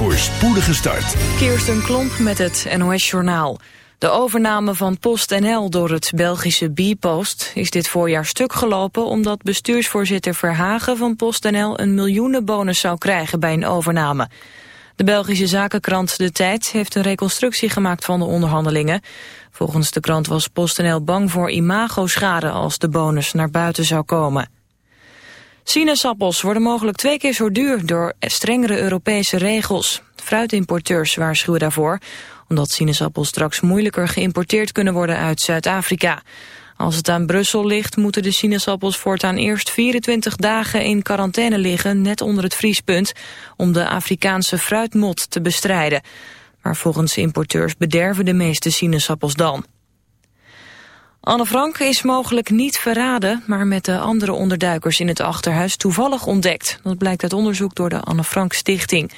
voor spoedige start. Kirsten Klomp met het NOS-journaal. De overname van PostNL door het Belgische Bpost is dit voorjaar stuk gelopen... omdat bestuursvoorzitter Verhagen van PostNL een miljoenenbonus zou krijgen bij een overname. De Belgische zakenkrant De Tijd heeft een reconstructie gemaakt van de onderhandelingen. Volgens de krant was PostNL bang voor imagoschade als de bonus naar buiten zou komen. Sinaasappels worden mogelijk twee keer zo duur door strengere Europese regels. Fruitimporteurs waarschuwen daarvoor, omdat sinaasappels straks moeilijker geïmporteerd kunnen worden uit Zuid-Afrika. Als het aan Brussel ligt, moeten de sinaasappels voortaan eerst 24 dagen in quarantaine liggen, net onder het vriespunt, om de Afrikaanse fruitmot te bestrijden. Maar volgens importeurs bederven de meeste sinaasappels dan. Anne Frank is mogelijk niet verraden, maar met de andere onderduikers in het achterhuis toevallig ontdekt. Dat blijkt uit onderzoek door de Anne Frank Stichting.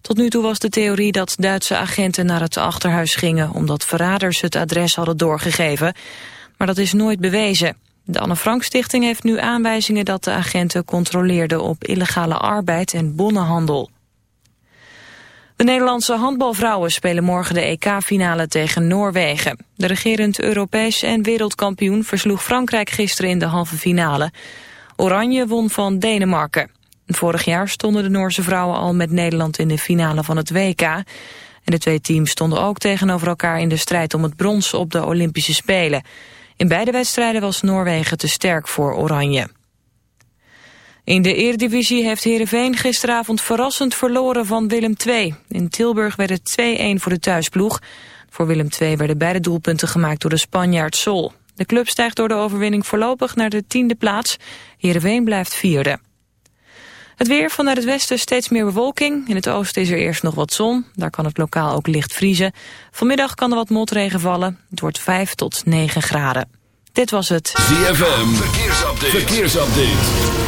Tot nu toe was de theorie dat Duitse agenten naar het achterhuis gingen omdat verraders het adres hadden doorgegeven. Maar dat is nooit bewezen. De Anne Frank Stichting heeft nu aanwijzingen dat de agenten controleerden op illegale arbeid en bonnenhandel. De Nederlandse handbalvrouwen spelen morgen de EK-finale tegen Noorwegen. De regerend Europees en wereldkampioen versloeg Frankrijk gisteren in de halve finale. Oranje won van Denemarken. Vorig jaar stonden de Noorse vrouwen al met Nederland in de finale van het WK. En de twee teams stonden ook tegenover elkaar in de strijd om het brons op de Olympische Spelen. In beide wedstrijden was Noorwegen te sterk voor Oranje. In de Eredivisie heeft Heerenveen gisteravond verrassend verloren van Willem II. In Tilburg werd het 2-1 voor de thuisploeg. Voor Willem II werden beide doelpunten gemaakt door de Spanjaard Sol. De club stijgt door de overwinning voorlopig naar de tiende plaats. Heerenveen blijft vierde. Het weer vanuit het westen steeds meer bewolking. In het oosten is er eerst nog wat zon. Daar kan het lokaal ook licht vriezen. Vanmiddag kan er wat motregen vallen. Het wordt 5 tot 9 graden. Dit was het ZFM, verkeersupdate. verkeersupdate.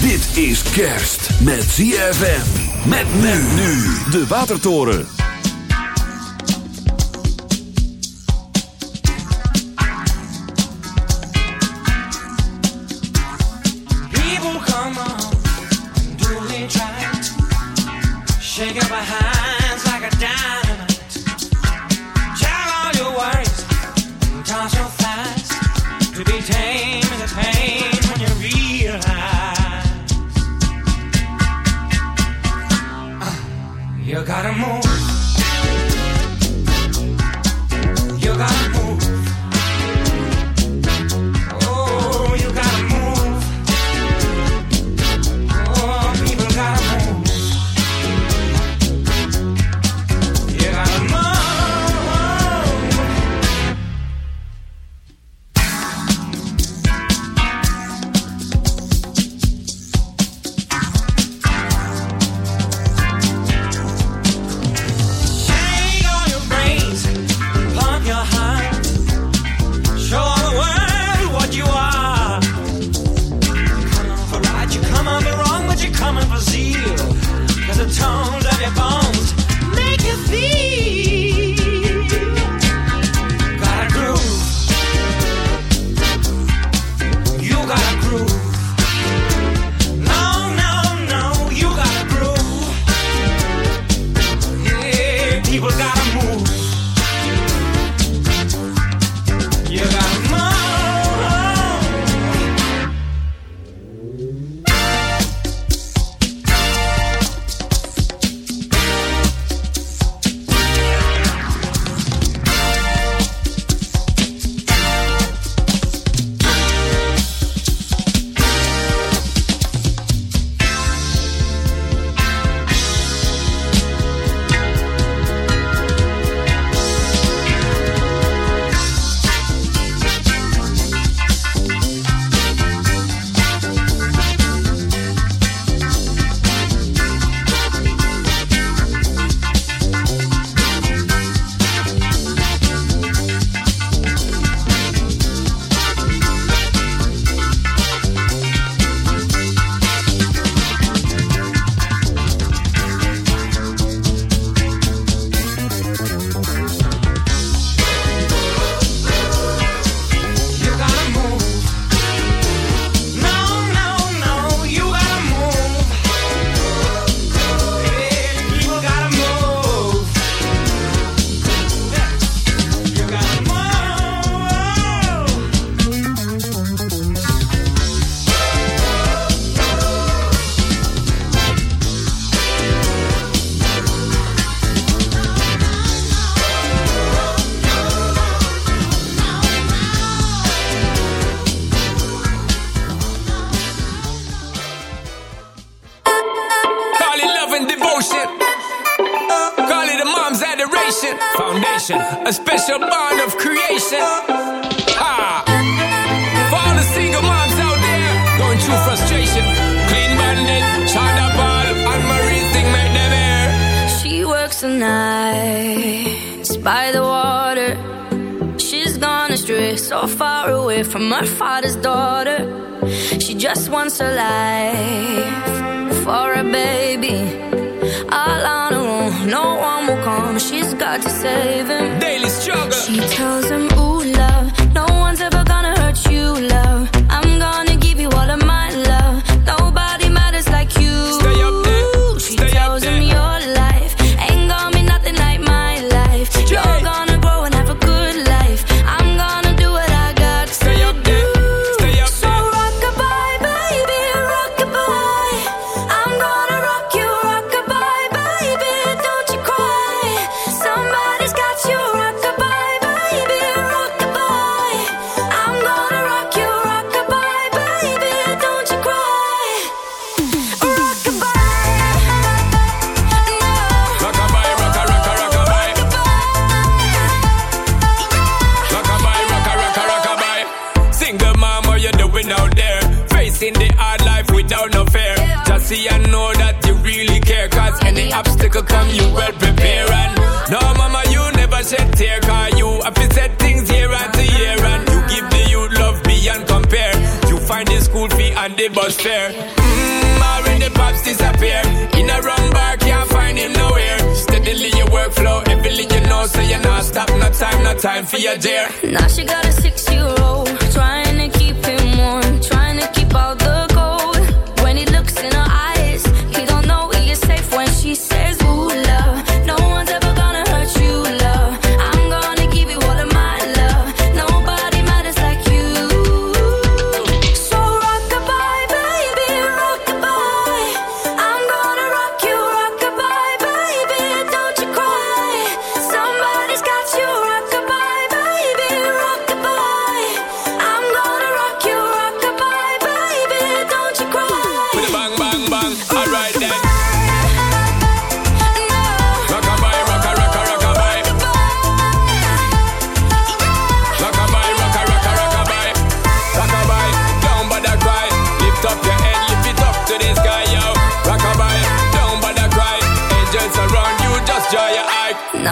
Dit is kerst met ZFM. Met men nu. De Watertoren. People come on, doing right. Shake your behinds like a dynamite. Tell all your worries amor.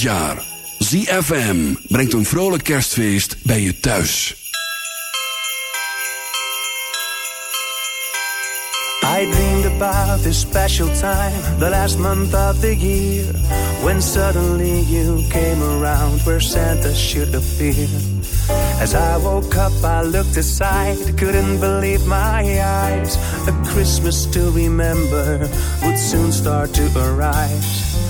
het jaar. ZFM brengt een vrolijk kerstfeest bij je thuis. I dreamed about this special time, the last month of the year, when suddenly you came around where Santa should appear. As I woke up, I looked aside, couldn't believe my eyes. A Christmas to remember would soon start to arise.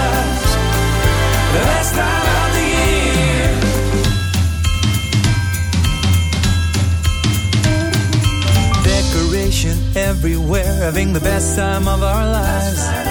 everywhere, having the best time of our lives.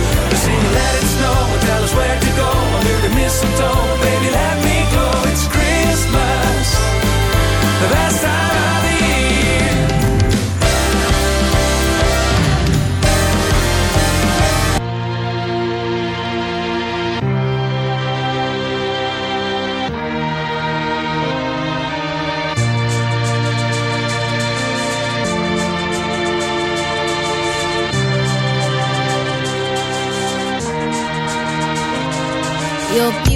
Let it snow, and tell us where to go under the mistletoe. Baby, let me go. It's Christmas, the best time of the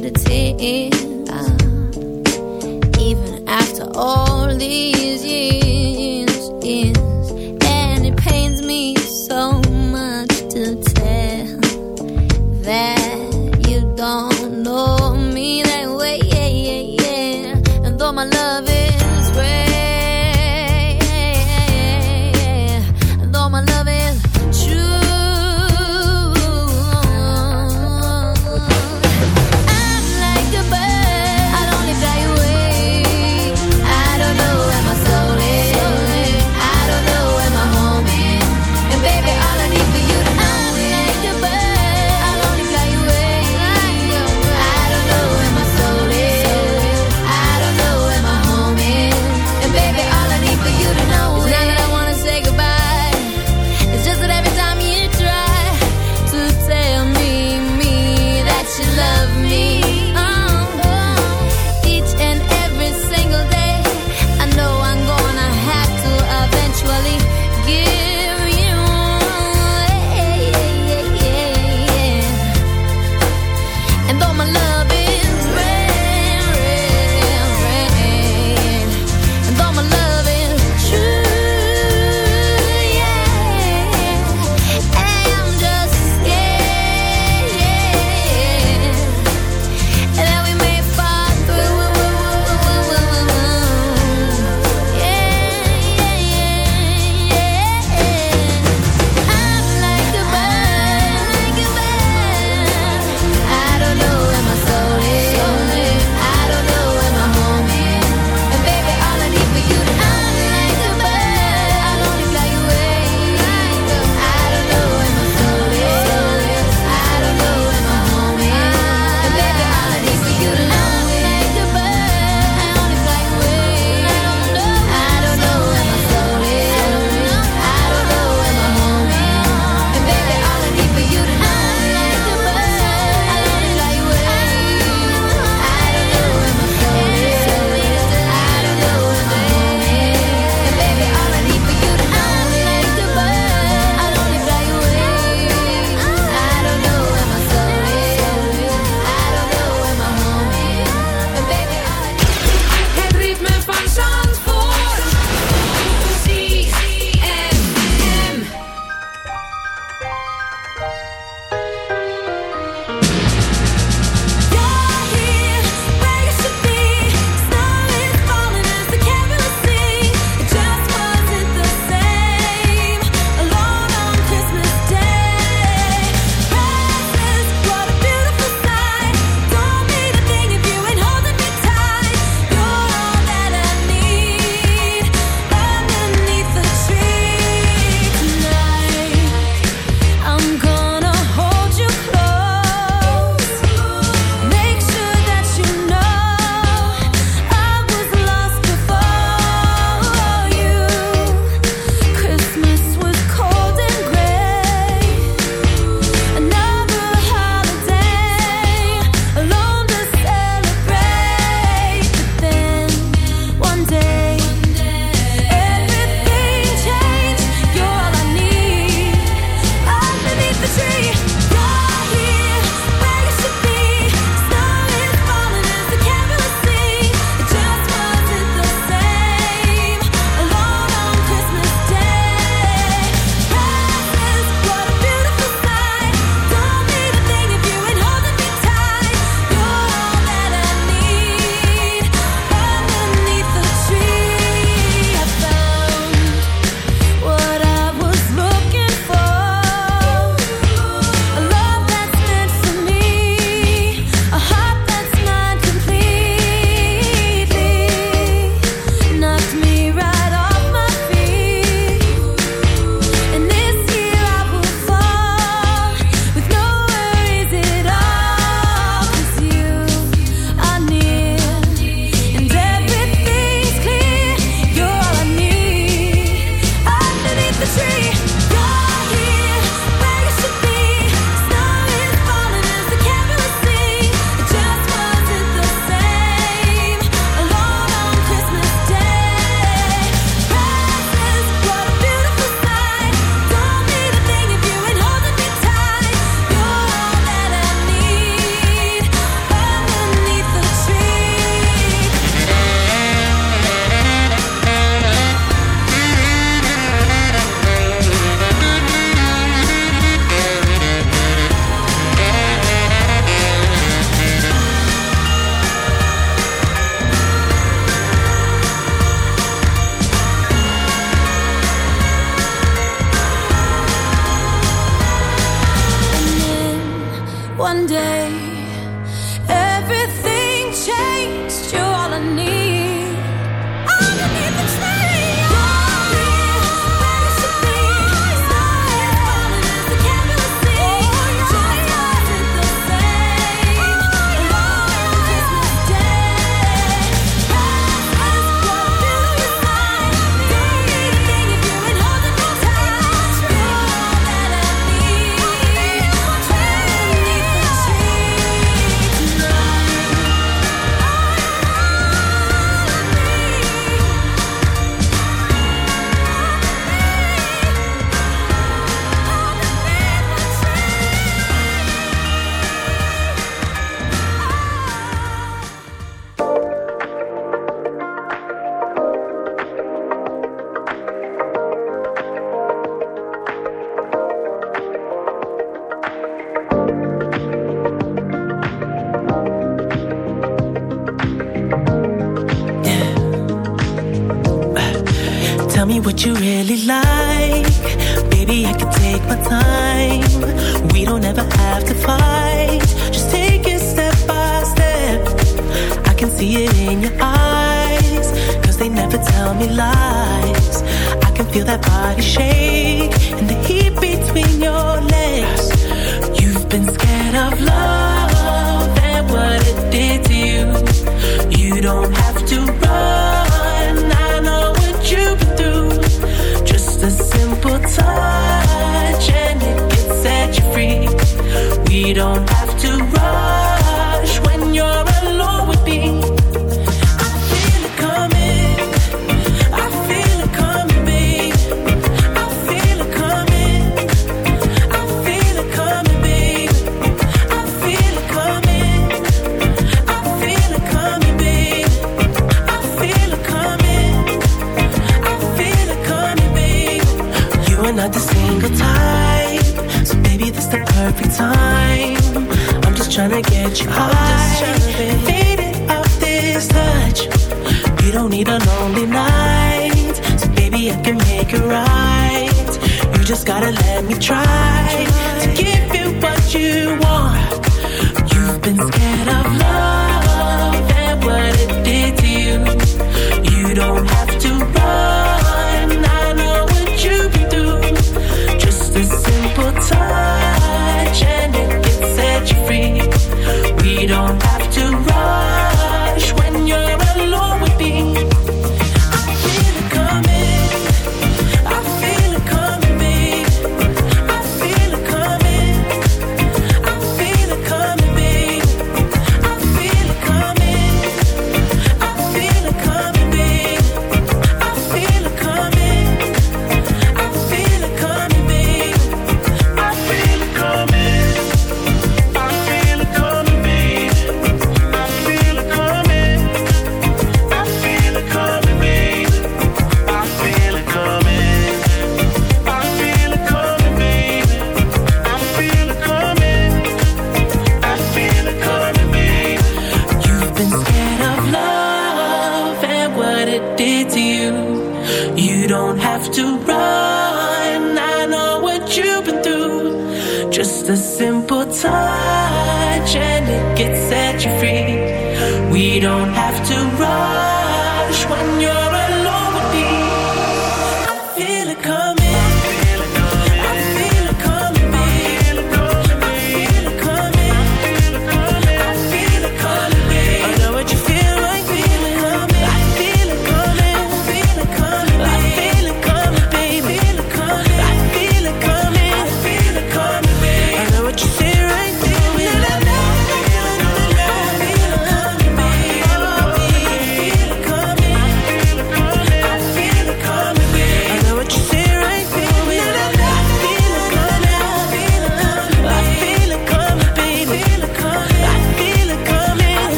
to tears. Even after all these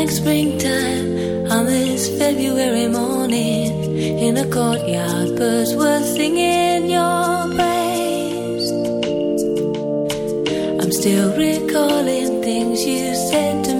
like springtime on this February morning. In a courtyard, birds were singing your praise. I'm still recalling things you said to me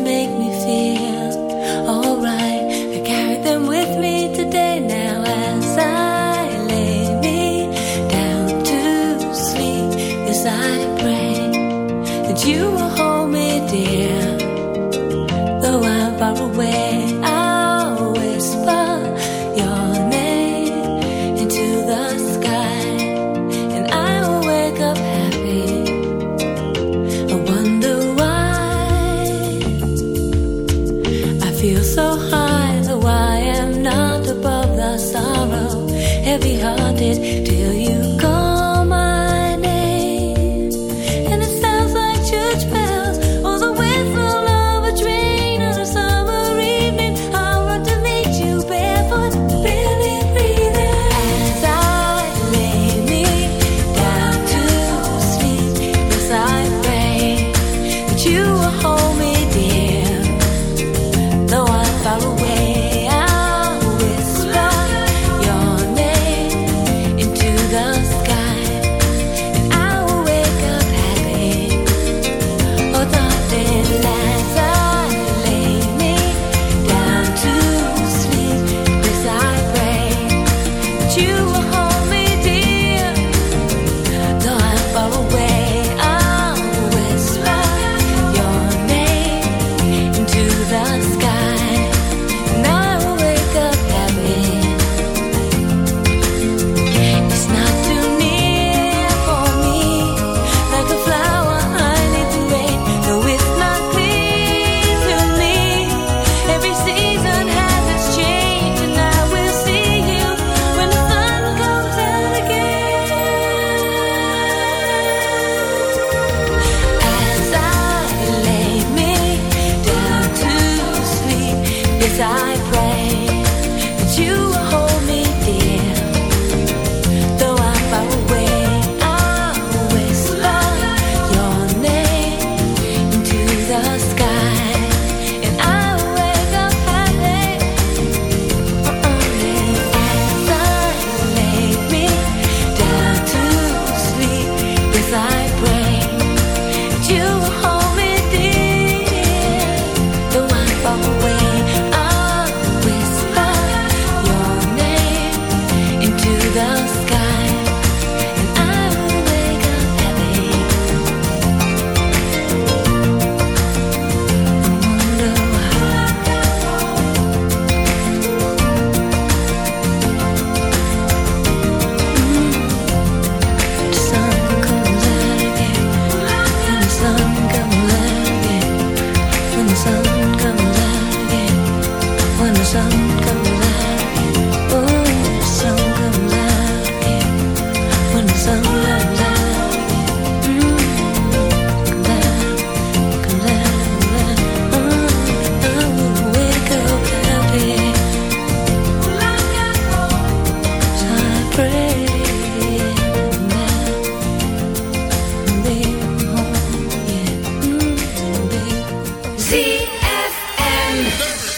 Thursday.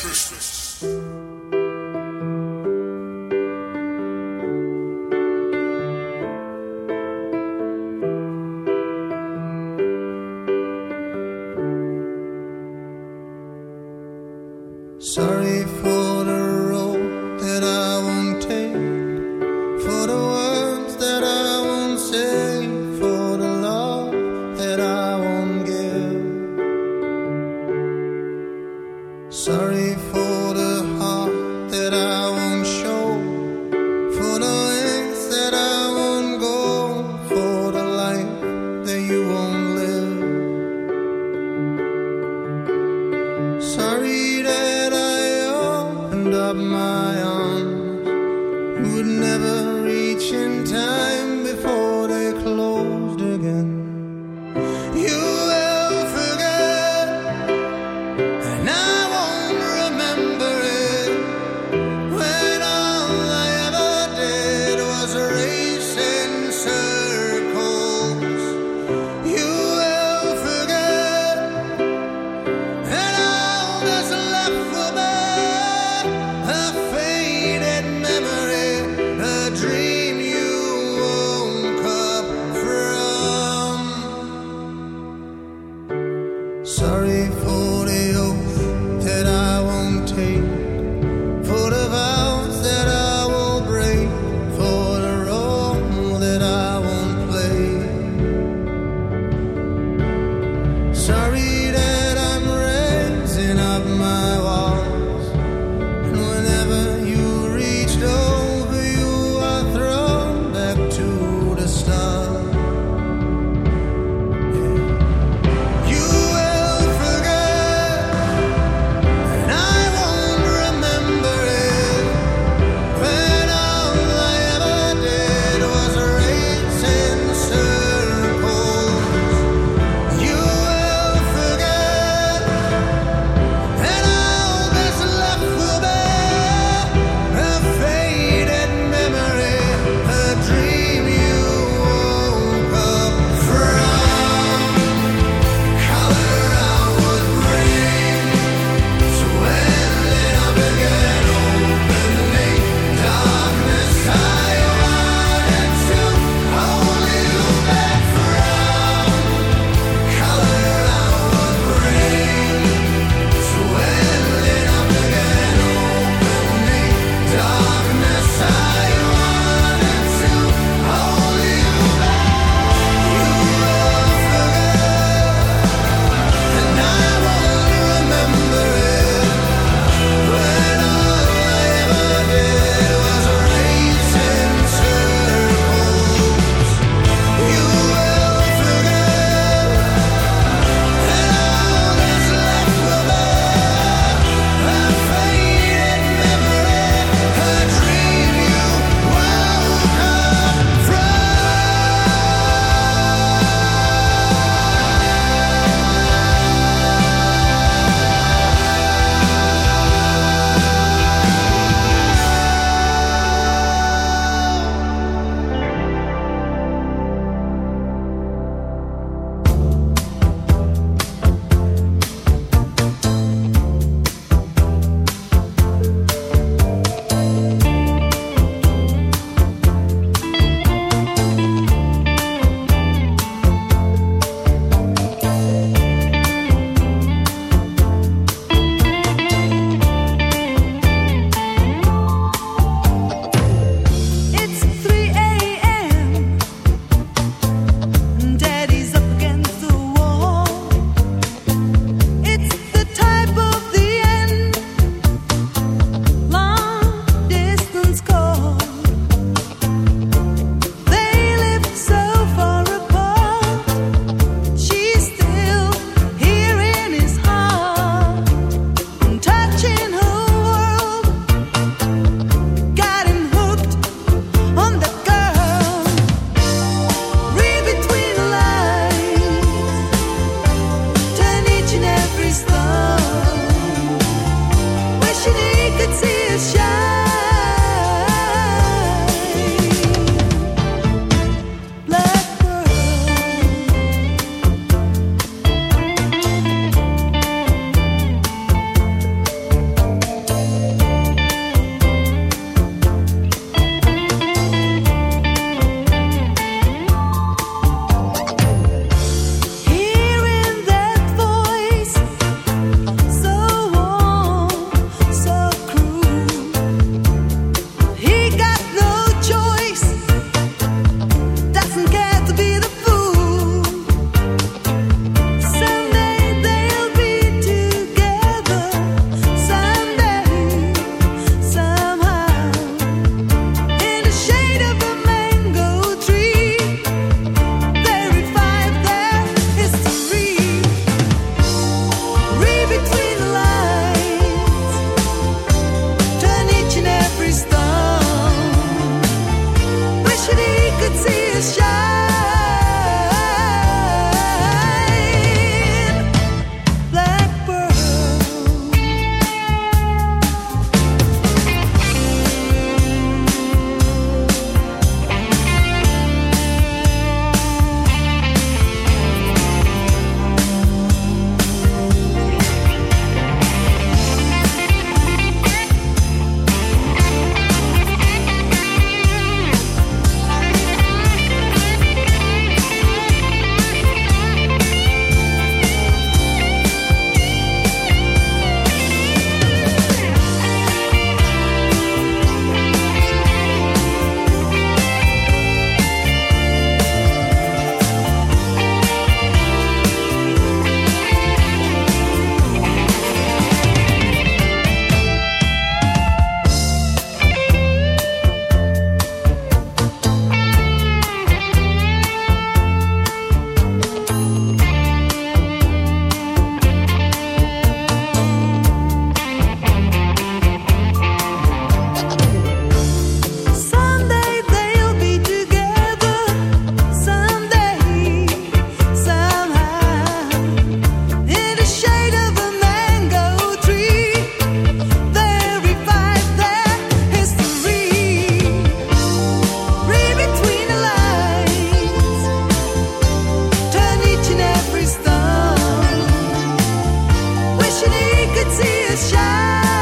could see us shine.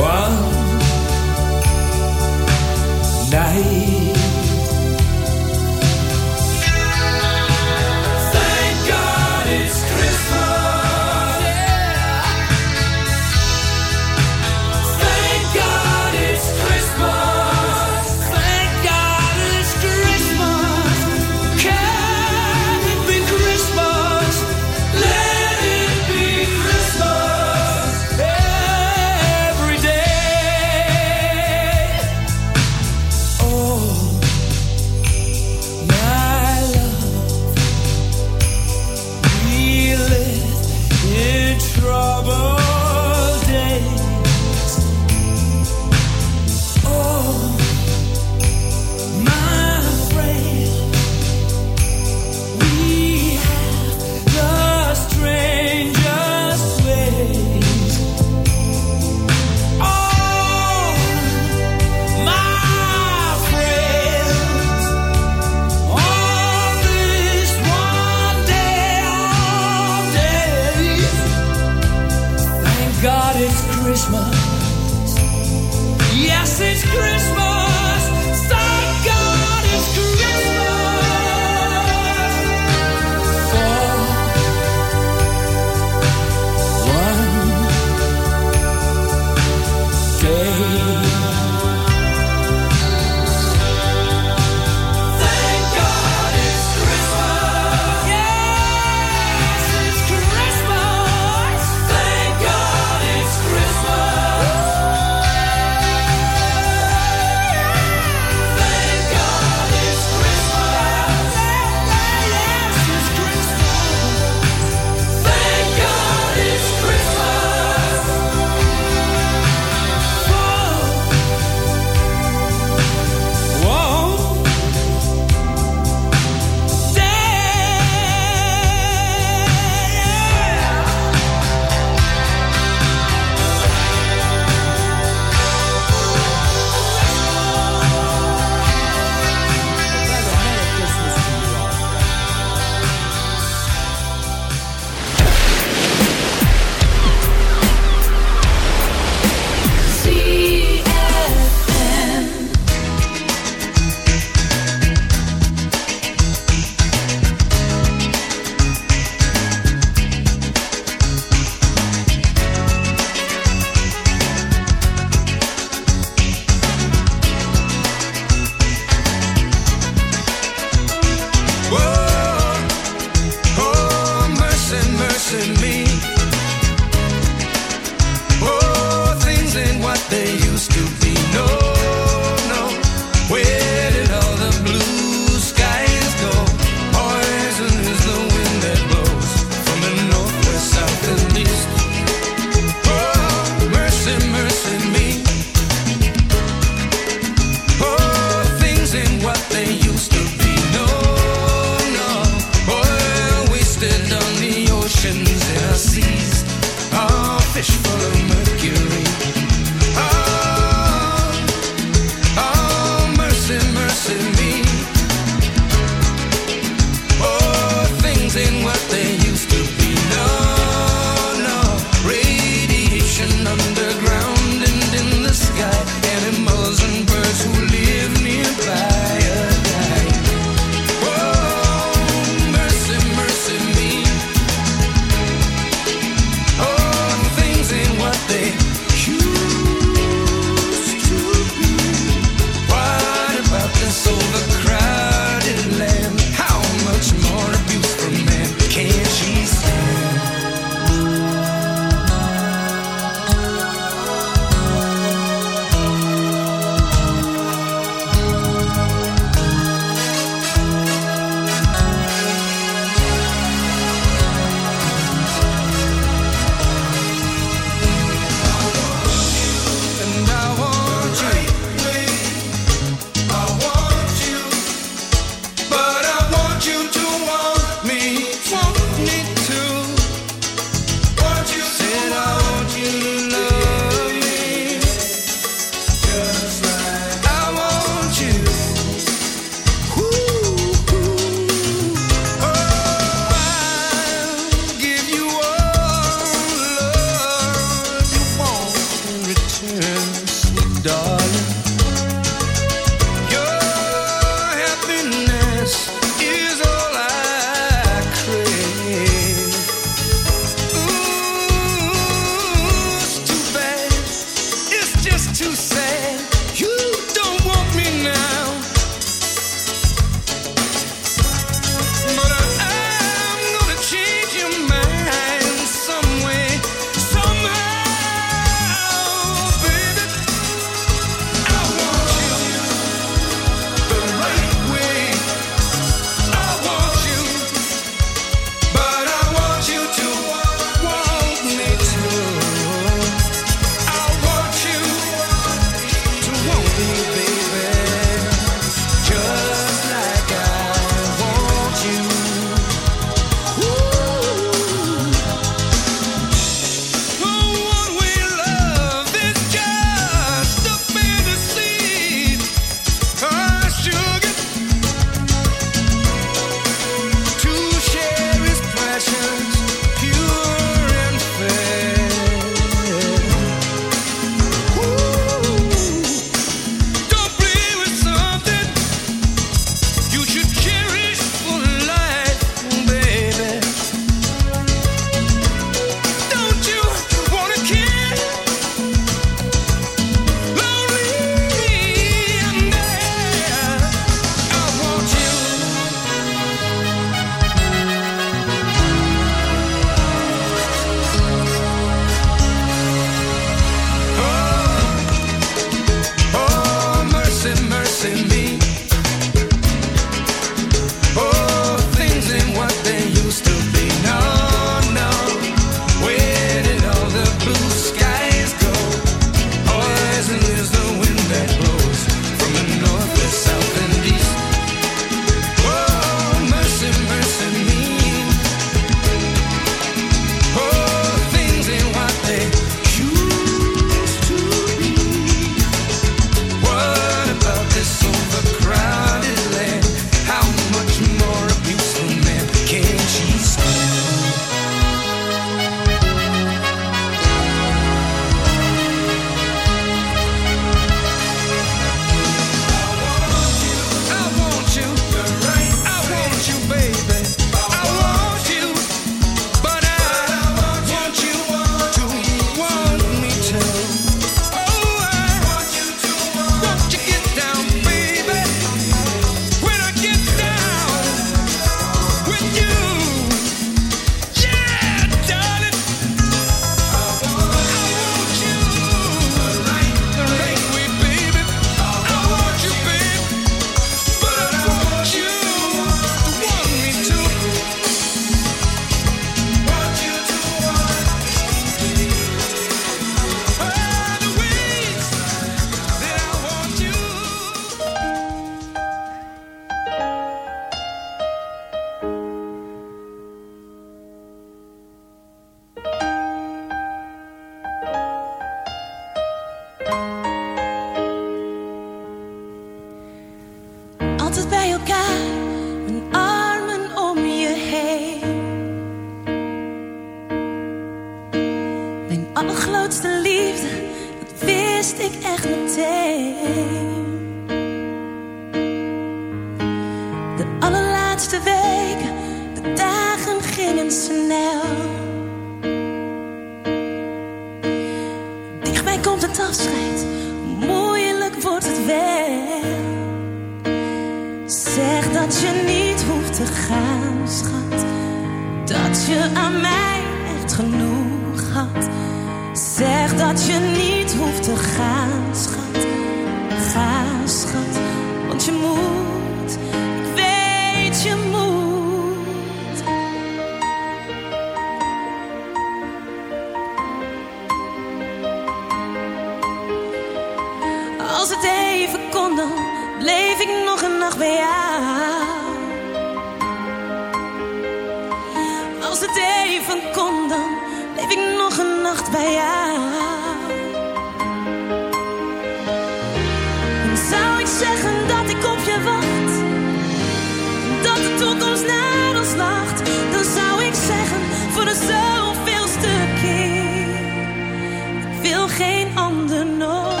Geen ander nooit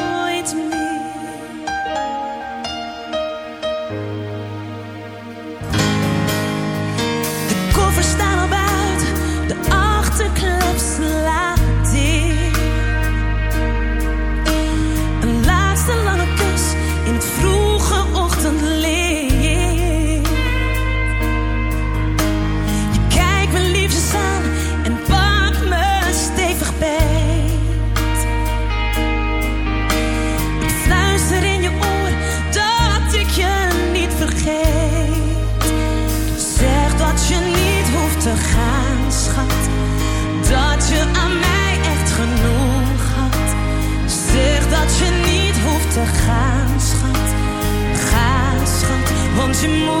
she moved